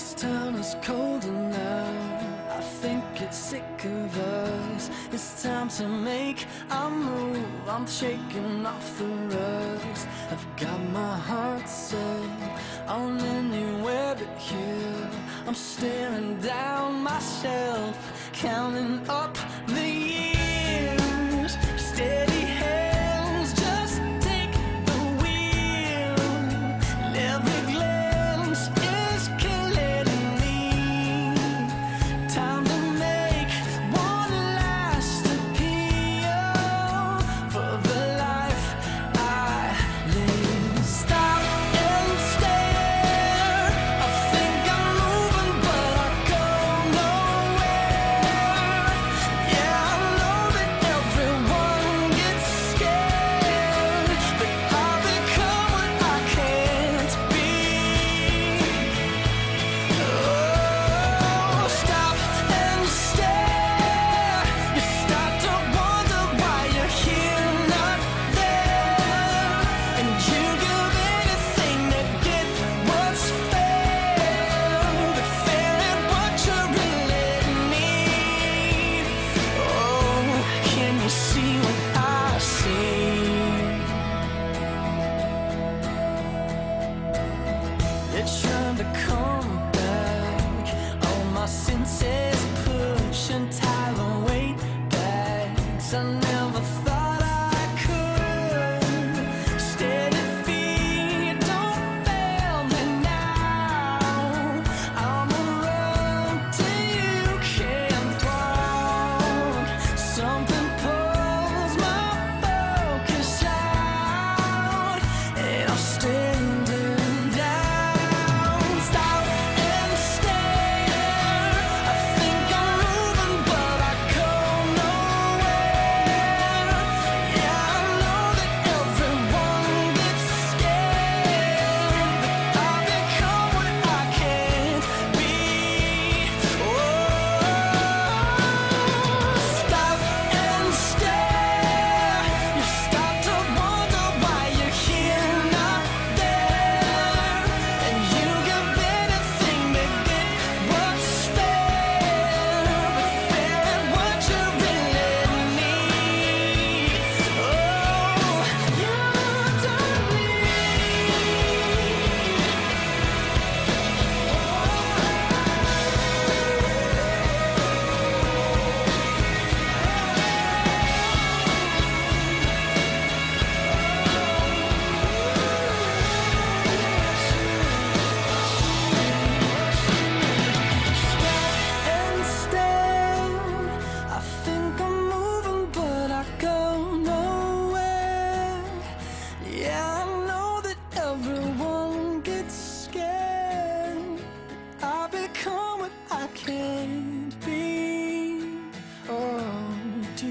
This town is colder now. I think it's sick of us. It's time to make a move. I'm shaking off the rust. I've got my heart set on anywhere but here. I'm staring down my shelf, counting up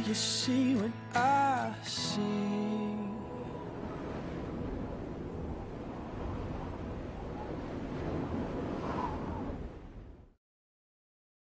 you see what I